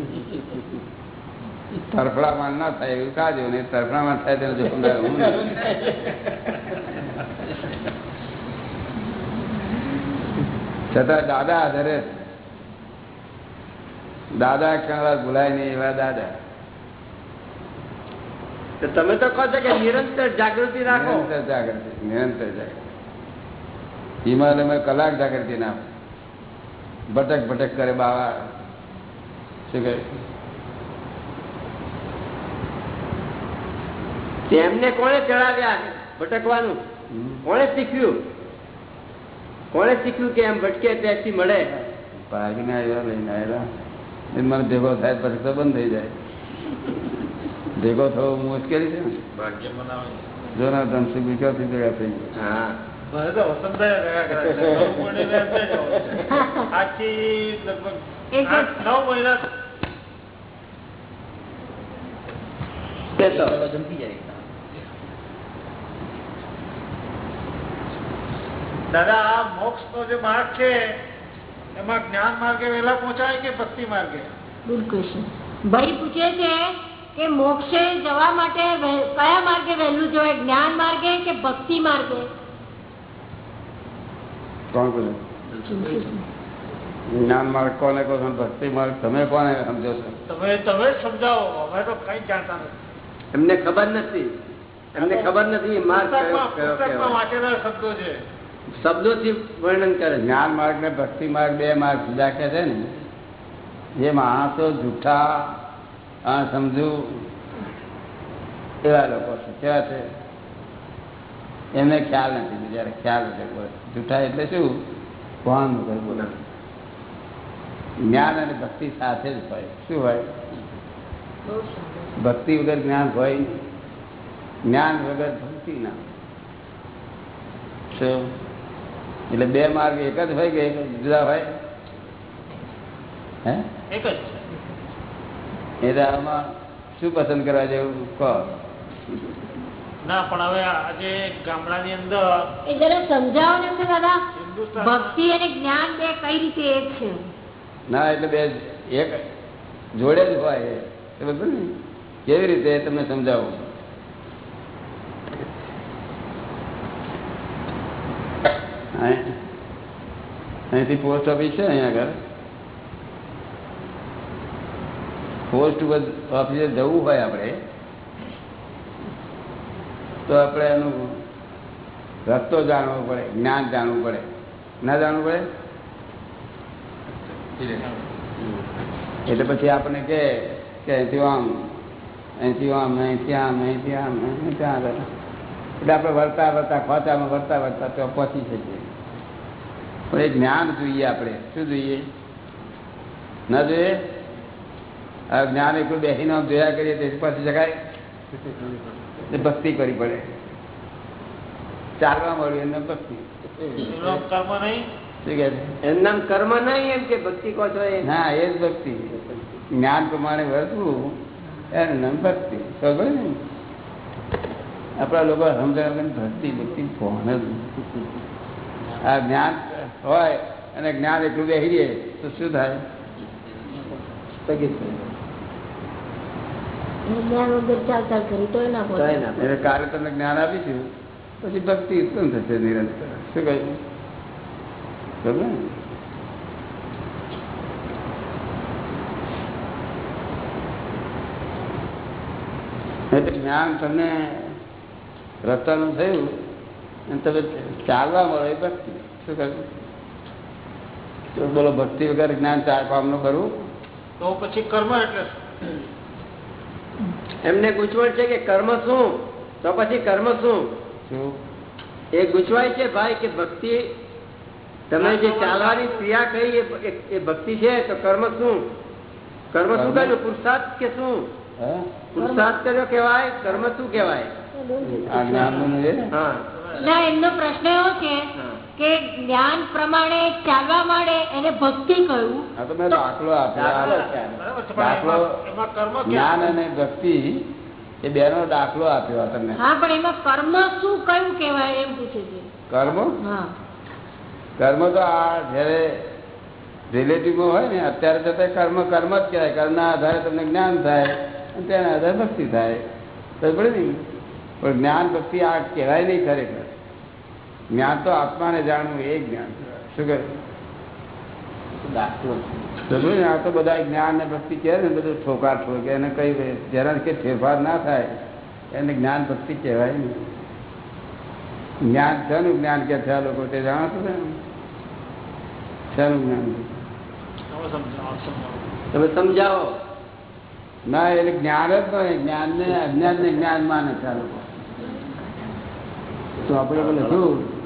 તરફડામાં ના થાય એવું ખાજો ને તરફડામાં થાય તેનું નહીં. છતાં દાદા આધારે. દાદા કણવા ભૂલાય નહીં એવા દાદા. તમે તો કહો છો કે નિરંતર જાગૃતિ રાખો. નિરંતર જાગૃતિ નિરંતર જાગૃતિ. હિમાલયમાં કલાક જાગૃતિ ના ભટક ભટક કરે બાવા. શું કહે? તેમને કોણે ચડાવ્યા? ભટકવાનું. કોણે શીખ્યું? કોણે શીખ્યું કે એમ ભટકે ત્યાંથી મળે? ભાગીને આવ્યા લઈને આવ્યા. એ મને ભેગો થાય પછી તો બંધ થઈ જાય. ભેગો થવો મુશ્કેલી છે ને? ભાગ્ય બનાવે જો ના ધનસુખ ક્યાંથી ભેગા થઈ ગયા? હા. મને તો વસંતભાઈ ભેગા કર્યા છે. નવ મહિને એમને જ આવું છે. આખી લગભગ એક જ- આઠ, નવ મહિના તે તો દાદા આ મોક્ષ નો જે માર્ગ છે એમાં જ્ઞાન માર્ગે વહેલા પહોંચાય કે ભક્તિ માર્ગે? બિલકુલ ભાઈ પૂછે છે કે મોક્ષે જવા માટે કયા માર્ગે વહેલું જોઈએ જ્ઞાન માર્ગે કે ભક્તિ માર્ગે? કોણ બોલે જ્ઞાન માર્ગ કોને કહો છો? ભક્તિ માર્ગ તમે કોને સમજો છો? તમે તમે સમજાવો. અમે તો કઈ જાણતા નથી. એમને ખબર નથી. એમને ખબર નથી માર્ગ વાંચેલા શબ્દો છે. શબ્દોથી વર્ણન કરે જ્ઞાન માર્ગ ને ભક્તિ માર્ગ બે માર્ગ જુદા કે છે ને? જે માણસો જૂઠા આ સમજુ એવા લોકો છે. કેવા છે? એમને ખ્યાલ નથી બિચારા ખ્યાલ નથી જૂઠા એટલે શું? ભાન વગર બોલે જ્ઞાન અને ભક્તિ સાથે જ હોય. શું હોય? ભક્તિ વગર જ્ઞાન હોય જ્ઞાન વગર ભક્તિ ના શું? એટલે બે માર્ગ એક જ હોય કે એક જુદા હોય? હે? એક જ એટલે આમાં શું પસંદ કરવા જેવું કહો? ના પણ હવે આજે ગામડાની અંદર એ જરા સમજાવો ને અમને દાદા. ભક્તિ અને જ્ઞાન બે કઈ રીતે એક છે? ના એટલે બે એક જોડે જ હોય એ. એ બધું ને? કેવી રીતે તમને સમજાવું અહીં- અહીંથી પોસ્ટ ઓફિસ છે અહીંયા આગળ. પોસ્ટ ઓફિસે જવું હોય આપણે તો આપણે એનું રસ્તો જાણવો પડે જ્ઞાન જાણવું પડે. ના જાણવું પડે? એટલે પછી આપણને કે અહીંથી આમ અહીંથી આમ અહીંથી આમ અહીંથી આમ ત્યાં આગળ એટલે આપણે વળતા વળતા ખોચામાં વળતા વળતા તો પહોંચી શકીએ પણ એ જ્ઞાન જોઈએ આપણે. શું જોઈએ? ના જોઈએ? આ જ્ઞાન એકલું બેસીને આમ જોયા કરીએ તે પાસે જગાય. ભક્તિ કરવી પડે. ચાલવા મળ્યું એમને ભક્તિ. કર્મ નહીં? નામ કર્મ નહીં એમ કે ભક્તિ કહો છો ના એ જ ભક્તિ. જ્ઞાન પ્રમાણે વર્તવું એનું નામ ભક્તિ. ખબર ને? આપણા લોકો સમજાય ભક્તિ ભક્તિ કોણ જ આ જ્ઞાન હોય અને જ્ઞાન એટલું બેસી રહે તો શું થાય? સ્થગિત કાલે તમને જ્ઞાન આપીશું પછી ભક્તિ ઉત્પન્ન થશે નિરંતર? શું કહ્યું? ખબર ને? એટલે જ્ઞાન તમને રસ્તાનું થયું અને તમે ચાલવા મળો એ ભક્તિ. શું કહ્યું? તો બોલો ભક્તિ વગર જ્ઞાન ચાર કામનું કરવું તો પછી કર્મ એટલે એમને ગૂંચવણ છે કે કર્મ શું? તો પછી કર્મ શું? એ ગૂંચવાય છે ભાઈ કે ભક્તિ તમે જે ચાલવાની ક્રિયા કહી એ- ભક્તિ છે તો કર્મ શું? કર્મ શું? કર્યું? પુરુષાર્થ કે શું? હે? પુરુષાર્થ કર્યો કેવાય કર્મ શું કેવાય આ જ્ઞાનનું એ? હા. ના એમનો પ્રશ્ન એવો છે. કે જ્ઞાન પ્રમાણે ચાલવા માંડે એને ભક્તિ કહ્યું. આ તો મેં દાખલો આપ્યો. જ્ઞાન અને ભક્તિ એ બેનો દાખલો આપ્યો તમને. હા પણ એમાં કર્મ શું કયું કેવાય એમ પૂછે છે. કર્મ? હા. કર્મ તો આ જયારે રિલેટિવ હોય ને અત્યારે તો કર્મ કર્મ જ કહેવાય. કર્મના આધારે તમને જ્ઞાન થાય અને તેના આધારે ભક્તિ થાય. બરાબર ને પણ જ્ઞાન ભક્તિ આ કહેવાય નહીં ખરેખર. જ્ઞાન તો આત્માને જાણવું એ જ્ઞાન. શું કહે? આ તો બધા જ્ઞાન ને ભક્તિ કહે ને બધું ઠોકા ઠોકે એને કઈ જરા કે ફેરફાર ના થાય એને જ્ઞાન ભક્તિ કહેવાય ને. જ્ઞાન છે જ્ઞાન કે છે લોકો? તે જાણો છો ને? છેનું જ્ઞાન? તમે સમજાવો. ના એટલે જ્ઞાન જ નહીં. જ્ઞાન ને અજ્ઞાન ને જ્ઞાન માને છે લોકો. તો આપણે બોલે શું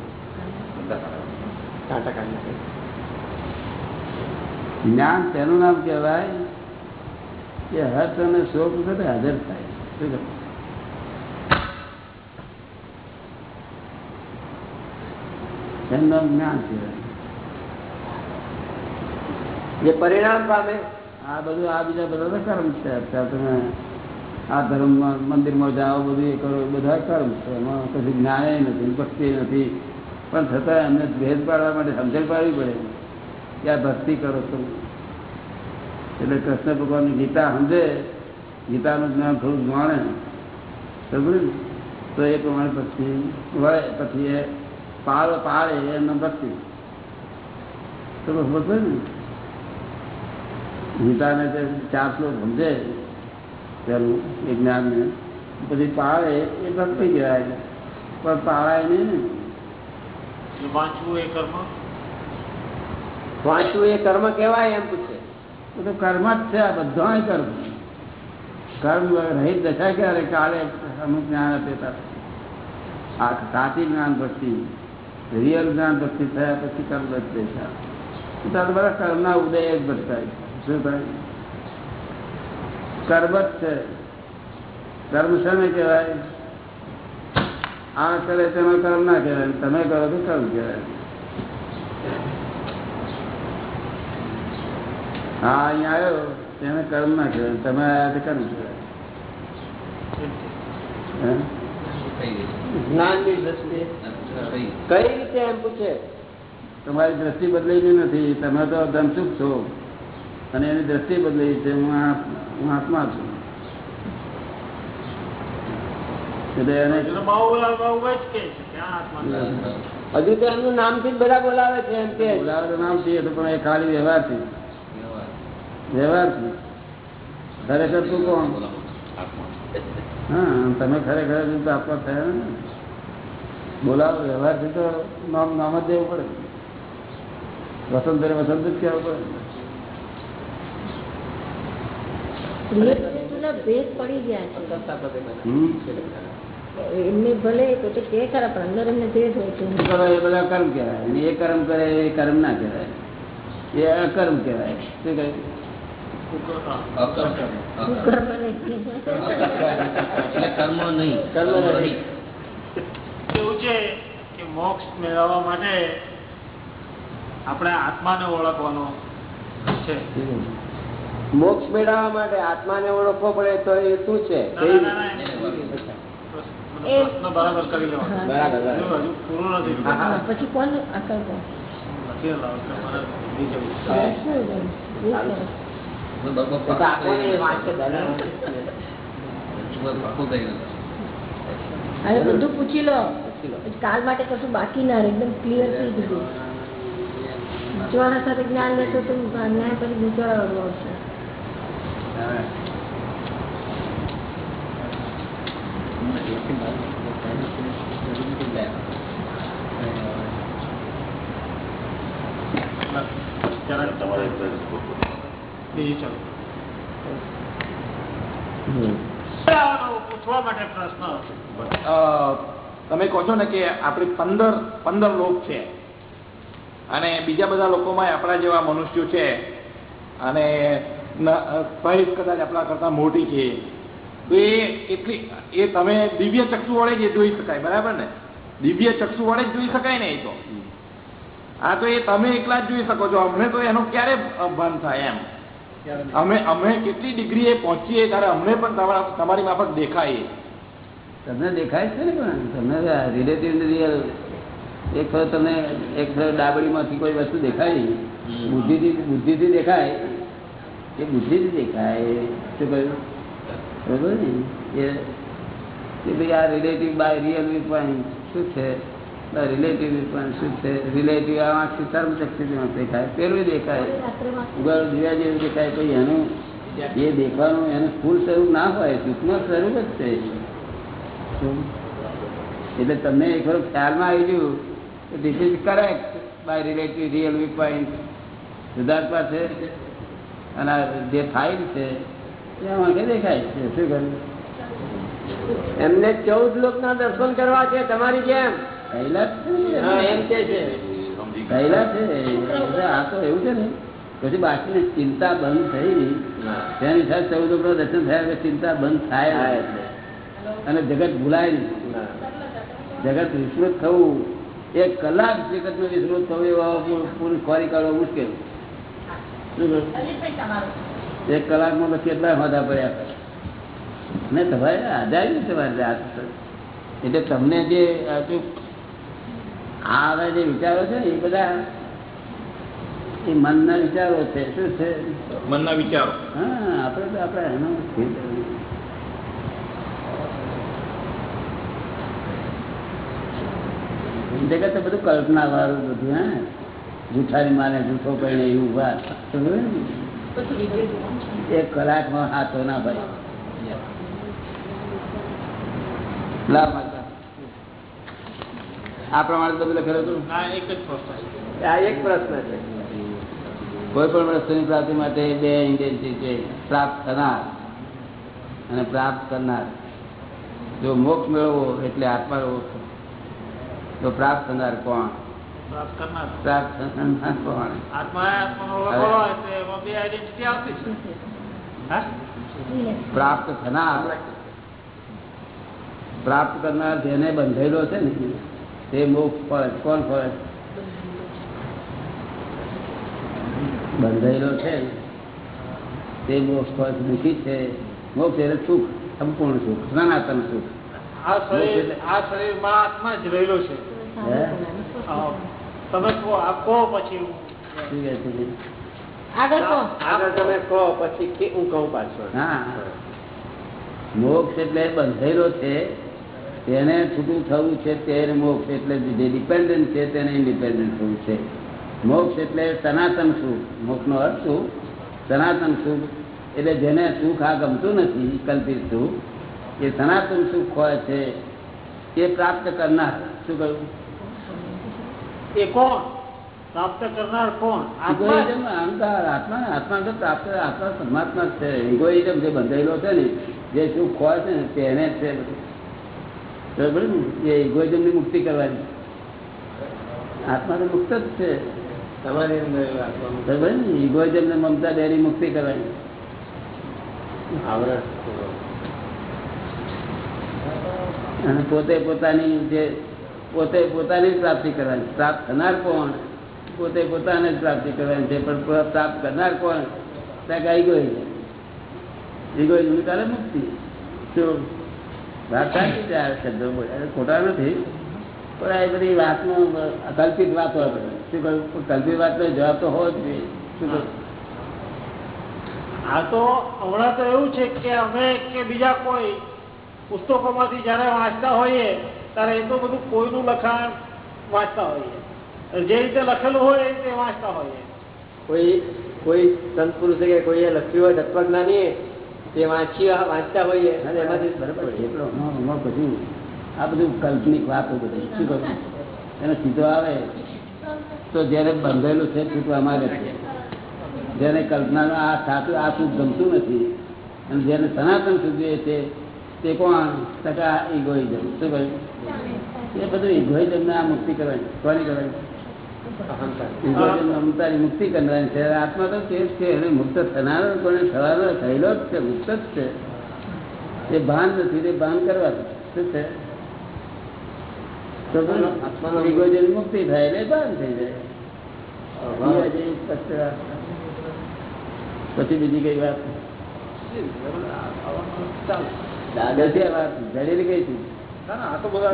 જ્ઞાન તેનું નામ કહેવાય કે હર્ષ અને શોક વખતે હાજર થાય. શું એનું નામ જ્ઞાન કહેવાય. જે પરિણામ પામે. આ બધું આ બીજા બધા કર્મ છે. અત્યારે તમે આ ધર્મમાં મંદિરમાં જાઓ બધું એ કરો બધા કર્મ છે. એમાં કશું જ્ઞાને નથી ભક્તિ નથી. પણ છતાં એમને ભેદ પાડવા માટે સમજણ પાડવી પડે કે આ ભક્તિ કરો છો. એટલે કૃષ્ણ ભગવાનની ગીતા સમજે, ગીતાનું જ્ઞાન થોડું જાણે. સમજ તો એ પ્રમાણે પછી વળે, પછી એ પાળ પાળે એમને ભક્તિ. તો બસ ને? ગીતાને તે ચાર શ્લોક સમજે, પેલું એ જ્ઞાનને. પછી પાળે એ ભક્તિ કહેવાય. પણ પાળાય નહીં ને? વાંચવું એ કર્મ? વાંચવું એ કર્મ કહેવાય એમ પૂછે. બધું કર્મ જ છે આ બધા કર્મ. કર્મ રહિત દશા ક્યારે? કાલે અમુક જ્ઞાન હશે તારે. આ સાચી જ્ઞાન ભક્તિ રિયલ જ્ઞાન ભક્તિ થયા પછી કર્મ જ દશા તારે બધા કર્મના ઉદય જ ભટકાય શું થાય? કર્મ જ છે. કર્મ શાને કહેવાય? આ કરે તેનો કર્મ ના કહેવાય તમે કરો તો કર્મ કહેવાય. હા અહીંયા આવ્યો તેને કર્મ ના કહેવાય તમે આવ્યા તો કર્મ કહેવાય? જ્ઞાનની દ્રષ્ટિએ. કઈ રીતે એમ પૂછે? તમારી દ્રષ્ટિ બદલાઈ નથી તમે તો ધનસુખ છો અને એની દ્રષ્ટિ બદલાઈ છે હું આત્મા છું એટલે એને એટલે બાહુબલાલ બાહુ જ કે છે કે આ આત્મા હજુ તો એમનું નામથી જ બધા બોલાવે છે એમ કે. બોલાવે તો નામ છે પણ એ ખાલી વ્યવહારથી વ્યવહારથી ખરેખર તું કોણ? હા તમે ખરેખર તો આપવા થયા ને. બોલાવો વ્યવહારથી તો નામ નામ જ દેવું પડે. વસંત વસંત જ કહેવું પડે. ભેદ પડી ગયા છે. એમને ભલે પોતે કે ખરા પણ અંદર એમને ભેદ હોય છે કરો એ બધા કર્મ કહેવાય. અને એ કર્મ કરે એ કર્મ ના કહેવાય. એ અકર્મ કહેવાય. શું કહે? કર્મ નહીં. કર્મ નહીં. એવું છે કે મોક્ષ મેળવવા માટે આપણે આત્માને ઓળખવાનો છે. મોક્ષ મેળવવા માટે આત્માને ઓળખવો પડે તો એ શું છે? બરાબર કરી લેવાનો. પછી કોણ બધું પૂછી લો. પછી કાલ માટે કશું બાકી ના રહે એકદમ ક્લિયર થઈ જતું ગૂંચવાડા સાથે જ્ઞાન લેશો તો જ્ઞાન પછી ગૂંચવાડા આવશે જરાક તમારે બીજી ચાલો પૂછવા માટે પ્રશ્ન અ, તમે કહો છો ને કે આપણે પંદર પંદર લોક છે. અને બીજા બધા લોકોમાં આપણા જેવા મનુષ્યો છે. અને કદાચ આપણા કરતા મોટી છે. તો એ એટલી એ તમે દિવ્ય ચક્ષુ વડે જ એ જોઈ શકાય બરાબર ને? દિવ્ય ચક્ષુ વડે જ જોઈ શકાય ને એ તો. હા તો એ તમે એકલા જ જોઈ શકો છો. અમને તો એનો ક્યારે ભાન થાય એમ? અમે અમે કેટલી ડિગ્રીએ પહોંચીએ ત્યારે અમને પણ તમારા તમારી માફક દેખાય તમને દેખાય છે ને પણ? તમને રિલેટિવ રિયલ એક ફર તમને એક ફર ડાબડીમાંથી કોઈ વસ્તુ દેખાય બુદ્ધિથી બુદ્ધિથી દેખાય. એ બુદ્ધિથી દેખાય. શું કહ્યું? એ ભાઈ આ રિલેટિવ બાય રિયલ પોઈન્ટ શું છે? રિલેટિવ પોઈન્ટ શું છે? રિલેટિવ આ આંખ સિતારમાં દેખાય. પેલું દેખાય. ઉગાડો દિવ્યા જેવું દેખાય, તો એનું એ દેખવાનું એનું સ્થૂળ સ્વરૂપ ના હોય, સૂક્ષ્મ સ્વરૂપ જ છે? એટલે તમને એક વખત ખ્યાલમાં આવી ગયું કે this is correct by relative real we point Siddharth પાસે અને જે ફાઇલ છે દેખાય? છે શું કરવું એમને ચૌદ લોક ના દર્શન કરવા છે તમારી જેમ. પહેલા છે. એમ કે છે. આ તો એવું છે ને. પછી બાકીની ચિંતા બંધ થઈ. તેની સાથે ચૌદ લોકો દર્શન થયા કે ચિંતા બંધ થાય. અને જગત ભૂલાય નહીં. જગત વિસ્તૃત થવું. એક કલાક જગતનું વિસ્તૃત થવું એવા પૂરું ખોરી કાઢવા મુશ્કેલ. શું? એક કલાકમાં તો કેટલા હોદા પડ્યા. ને તમારે આધાર તમારે એટલે તમને જે આ જો જે વિચારો છે ને એ બધા એ મનના વિચારો છે. શું છે? મનના વિચારો. હા આપણે તો આપણે એનો જગત બધું કલ્પના વાળું બધું હા. જૂઠાની માને જૂઠો કરીને એવું વાત? એક કલાકમાં હાથો ના ભાઈ આ પ્રમાણે તમે લખેલો હતું? આ એક પ્રશ્ન છે. કોઈ પણ વસ્તુની પ્રાપ્તિ માટે બે ઇન્ટેન્સિટી છે પ્રાપ્ત થનાર અને પ્રાપ્ત કરનાર. જો મોક્ષ મેળવવો એટલે આત્મા. તો પ્રાપ્ત થનાર કોણ? પ્રાપ્ત થનાર પ્રાપ્ત થનાર પ્રાપ્ત કરનાર જેને બંધેલો છે ને તે મોક્ષ ફળ. કોણ ફળ જ? બંધાયેલો છે તે મોક્ષ ફળ. દુઃખી છે મોક્ષ એટલે સુખ સંપૂર્ણ સુખ સનાતન સુખ આ શરીર આ શરીરમાં આત્મા જ રહેલો છે. તમે કહો આપ કહો પછી હું. શું છે? આગળ કહો. આગળ તમે કહો પછી હું કહું પાછો. હા. મોક્ષ એટલે બંધાયેલો છે. તેને છૂટું થવું છે તેને મોક્ષ એટલે જે ડિપેન્ડન્ટ છે તેને ઇન્ડિપેન્ડન્ટ થવું છે. મોક્ષ એટલે સનાતન સુખ. મોક્ષનો અર્થ શું? સનાતન સુખ એટલે જેને સુખ આ ગમતું નથી કલ્પિત સુખ એ સનાતન સુખ હોય છે એ પ્રાપ્ત કરનાર. શું કહ્યું? એ કોણ? પ્રાપ્ત કરનાર કોણ? ઇગોઇઝમ અહંકાર આત્મા આત્મા તો પ્રાપ્ત આત્મા પરમાત્મા છે. ઇગોઇઝમ જે બંધાયેલો છે ને જે સુખ હોય છે ને તેને છે બરાબર ને? એ ઇગોઇઝમની મુક્તિ કરવાની. આત્મા તો મુક્ત જ છે. તમારી બરાબર ને? ઇગોઇઝમ ને મમતા ડેરી મુક્તિ કરવાની. આવરણ. અને પોતે પોતાની જે પોતે પોતાની જ પ્રાપ્તિ કરવાની. પ્રાપ્ત થનાર કોણ? પોતે પોતાને જ પ્રાપ્તિ કરવાની છે પણ પ્ર- પ્રાપ્ત કરનાર કોણ? ત્યાં ગાઈ ગઈ ઇગોઇઝમ તારે મુક્તિ. શું વાત સાચી છે આ શબ્દો બોલ્યા. ખોટા નથી. પણ આ બધી વાતનો અ, કલ્પિત વાતો હતી. શું કહ્યું પણ કલ્પિત વાતનો જવાબ તો હોવો જ જોઈએ. શું કહ્યું આ તો હમણાં તો એવું છે કે અમે કે બીજા કોઈ પુસ્તકોમાંથી જયારે વાંચતા હોઈએ ત્યારે એ તો બધું કોઈનું લખાણ વાંચતા હોઈએ. જે રીતે લખેલું હોય એ રીતે વાંચતા હોઈએ. કોઈ કોઈ સંત પુરુષે કે કોઈએ લખ્યું હોય તત્વજ્ઞાની તે વાંચી વાંચતા હોઈએ. અને એમાંથી બરાબર. એટલો પછી આ બધું કાલ્પનિક વાતો બધી શું કહ્યું એનો સીધો આવે તો જ્યારે બંધેલું છે છૂટવા માંગે છે. જેને કલ્પનાનું આ સાચું આ સુખ ગમતું નથી અને જેને સનાતન સુખ જોઈએ છે તે કોણ? ટકા ઇગોઇઝમ શું કહ્યું? એ બધું ઇગોઇઝમ આ મુક્તિ કરવાની. કોની કરવાની? અહંકાર ઇગોઇઝમ અમતાની મુક્તિ કરવાની છે. આત્મા તો તે જ છે. એને મુક્ત થનારો કોને થવાનો? થયેલો જ છે. મુક્ત જ છે. એ ભાન નથી તે ભાન કરવાનું. શું છે? તો આત્માનો- ઇગોઇઝમ મુક્તિ થાય એટલે ભાન થઈ જાય. વાહ. બીજા જેવી કચરા. પછી બીજી કઈ વાત? દાદા હતી બધા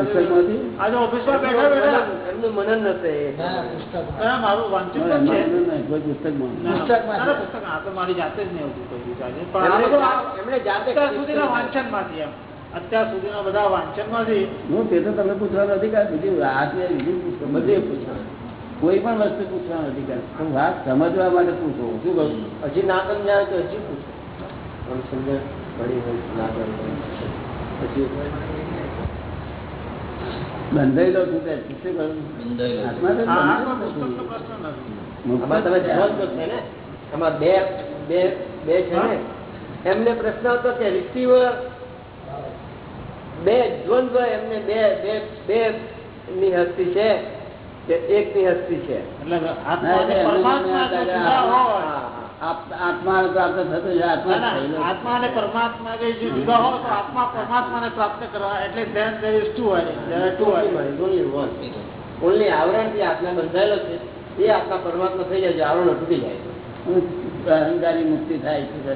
વાંચન ના, છે ના, ના, કોઈ પુસ્તકમાં ના, ના, ના, પુસ્તક આ તો મારી જાતે જ નહીં આવતું કહ્યું છે આજે. પણ આ એમણે બધું જા- એમણે જાતે અત્યાર સુધીના વાંચનમાંથી એમ. અત્યાર સુધીના બધા વાંચનમાંથી હું તે તો તમને પૂછવાનો અધિકાર બીજું આ સિવાય બીજું બધે પૂછવાનું. કોઈ પણ વસ્તુ પૂછવાનો અધિકાર હું વાત સમજવા માટે પૂછો. શું કહું હજી ના સમજાય તો હજી પૂછો. આમ સમજણ પડી હોય હોય પછી બંધાયેલો છું શું આમાં બે બે બે છે ને? એમને પ્રશ્ન હતો કે રિસીવર બે દ્વંદ્વ એમને બે બે બે ની હસ્તી છે કે એક ની હસ્તી છે? એટલે ના, આત્મા જો પ્રાપ્ત થતું છે આત્મા. આત્મા અને પરમાત્મા જે જુદા હોય તો આત્મા પરમાત્માને પ્રાપ્ત કરવા એટલે ઓનલી આવરણથી આત્મા બંધાયેલો છે એ આત્મા પરમાત્મા થઈ જાય છે આવરણ તૂટી જાય અહંકારી મુક્તિ થાય છે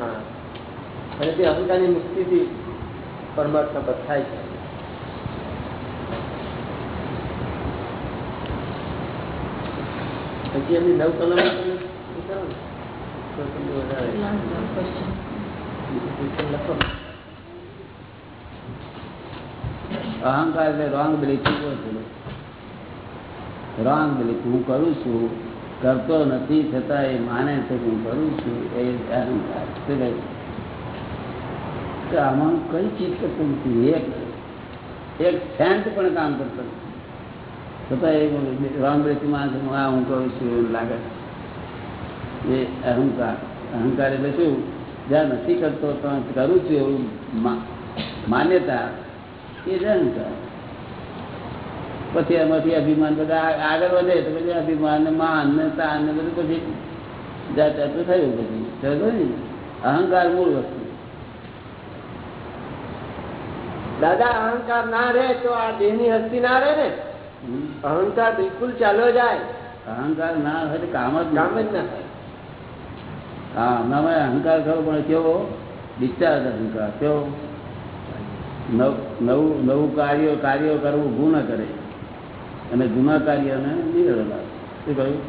અને તે અહંકારની મુક્તિથી પરમાત્મા પર થાય છે. પછી એમની નવ કલમ અહંકાર એટલે રોંગ બિલીફ રોંગ બિલીફ હું કરું છું, કરતો નથી, છતાં એ માને છે હું કરું છું, એ અહંકાર. આમાં કઈ ચીજ કરતું નથી એક એક સેન્ટ પણ કામ કરતો છતાં એ રોંગ બિલીફ માને હું કરું છું લાગે એ અહંકાર. અહંકાર એટલે શું જ્યાં નથી કરતો ત્યાં કરું છું એવું માન્યતા એ જ અહંકાર. પછી એમાંથી અભિમાન બધા આગળ વધે તો પછી અભિમાન માન ને તાન ને બધું પછી જાત જાતું થયું પછી ને અહંકાર મૂળ વસ્તુ. દાદા અહંકાર ના રહે તો આ દેહની હસ્તી ના રહે ને? અહંકાર બિલકુલ ચાલ્યો જાય. અહંકાર ના હોય કામ જ કામ જ ના થાય. હા હમણાં અહંકાર ખરો, પણ કેવો? ડિસ્ચાર્જ અહંકાર, કેવો? નવ- નવું કાર્ય, કાર્યો કરવું ગુણ કરે. અને જૂના કાર્યને નિવેડો લાવે શું કહ્યું?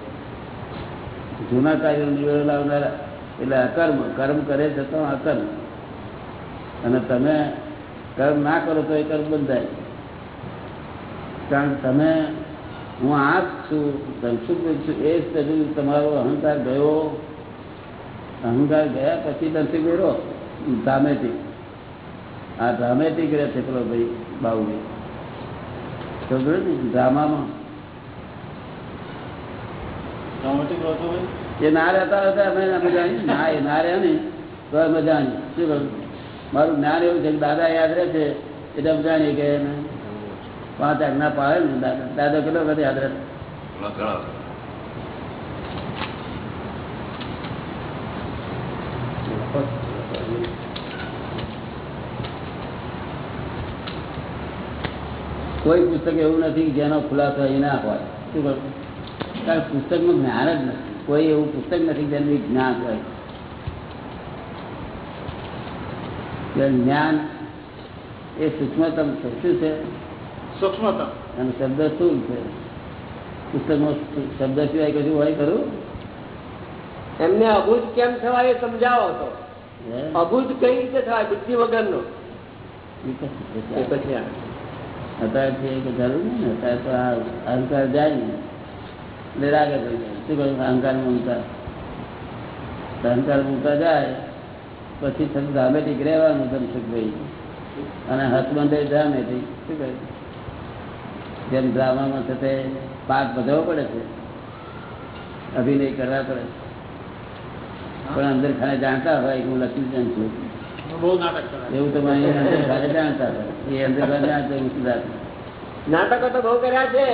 જૂના કાર્યો નિવેડો લાવનાર એટલે અકર્મ, કર્મ કરે છતાં અકર્મ. અને તમે કર્મ ના કરો તો એ કર્મ બંધાય. કારણ તમે, હું આ છું ધનસુખ છું? એ જ તમારો અહંકાર ગયો. અહંકાર ગયા પછી ધનસુખ વેરો ડ્રામેટિક આ ડ્રામેટિક રહે છે પેલો ભાઈ બાબુભાઈ સમજો ને ડ્રામામાં. એ ના રહેતા હતા અમે ના એ ના રહ્યા ને તો અમે શું કરું? મારું જ્ઞાન એવું છે કે દાદા યાદ રહે છે એટલે અમે જાણીએ કે પાંચ આજ્ઞા પાડે ને દાદા. દાદા કેટલો વખત યાદ રહે? કોઈ પુસ્તક એવું નથી જેનો ખુલાસો અહીં ના હોય. શું કરું કારણ કે પુસ્તકનું જ્ઞાન જ નથી. કોઈ એવું પુસ્તક નથી જેનું જ્ઞાન હોય. જ્ઞાન એ સૂક્ષ્મતમ છે. શું છે? સૂક્ષ્મતમ. અને શબ્દ શું છે. પુસ્તકમાં શબ્દ સિવાય કશું હોય ખરું? એમને અભૂત કેમ થવાય એ સમજાવો તો? અભૂત કઈ રીતે થવાય? બુદ્ધિ વગરનો. એ. પછી અત્યારે છે કે જરૂર નહીં ને, અત્યારે તો આ અહંકાર જાય ને, એટલે રાગે થઈ જાય. શું કહ્યું? અહંકાર મૂકતા અહંકાર. મૂકતા જાય, પછી થતું ડ્રામેટિક રહેવાનું ધનસુખભાઈ અને હસબન્ડે ડ્રામેટિક શું કહ્યું? જેમ ડ્રામામાં છે તે પાક ભજવવો પડે છે, અભિનય કરવા પડે છે. પણ અંદર ખાને જાણતા હોય કે હું લક્ષ્મીચંદ છું. એવું તમે જાણતા એ નાટકો તો બહુ કર્યા છે.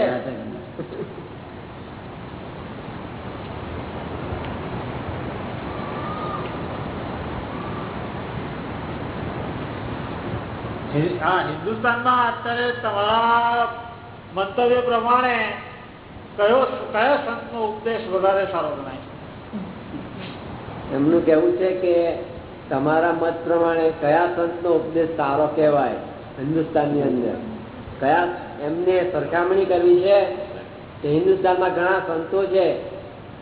હા હિન્દુસ્તાનમાં અત્યારે તમારા મંતવ્ય પ્રમાણે કયો કયો સંતનો ઉપદેશ વધારે સારો ગણાય? એમનું કેવું છે કે તમારા મત પ્રમાણે કયા સંતનો ઉપદેશ સારો કહેવાય હિન્દુસ્તાનની અંદર? કયા એમને સરખામણી કરવી છે કે હિન્દુસ્તાનમાં ઘણા સંતો છે?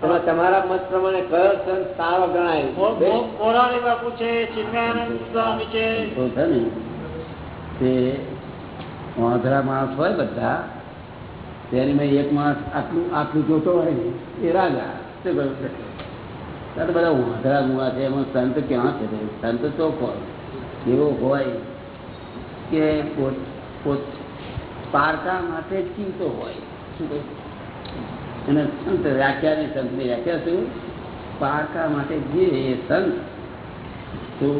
એમાં તમારા મત પ્રમાણે કયો સંત સારો ગણાય? મોરારી બાપુ છે ચિન્મયાનંદ સ્વામી છે. તો વાંધરા માણસ હોય બધા તેની મેં એક માણસ આટલું આટલું જોતો હોય ને એ રાજા. શું કહ્યું ત્યારે બધા વાંધરા મુવા છે, એમાં સંત ક્યાં છે? સંત સંત ચોખ્ખો એવો હોય કે પારકા માટે જ ચીમતો હોય. શું અને સંત વ્યાખ્યાની સંતની વ્યાખ્યા શું? પારકા માટે જે એ સંત શું?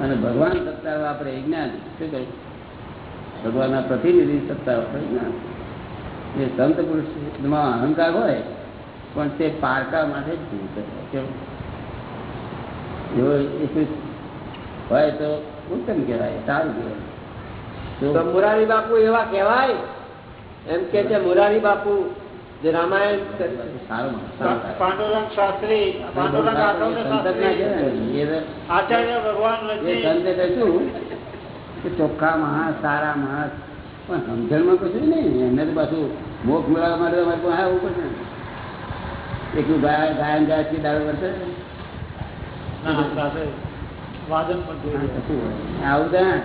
અને ભગવાન સત્તા વાપરે જ્ઞાન શું કહ્યું ભગવાનના પ્રતિનિધિ સત્તા વાપરે જ્ઞાન એ સંત પુરુષમાં અહંકાર હોય પણ તે પારકા માટે જ હોય તો ઉત્તમ કહેવાય સારું કહેવાય. તો તો બાપુ એવા કહેવાય? એમ કે છે મોરારી બાપુ જે રામાયણ સારો. પાંડુરંગ શાસ્ત્રી પાંડુરંગ આચાર્ય ભગવાન ચોખ્ખા માણસ સારા માણસ. પણ સમજણમાં કશું નહીં એમને તો પાછું મોખ મેળવવા માટે તમારે પાસે આવવું પડશે ને. એકલું ગાય ગાયન ગાય છે કશું હોય. આવું ત્યાં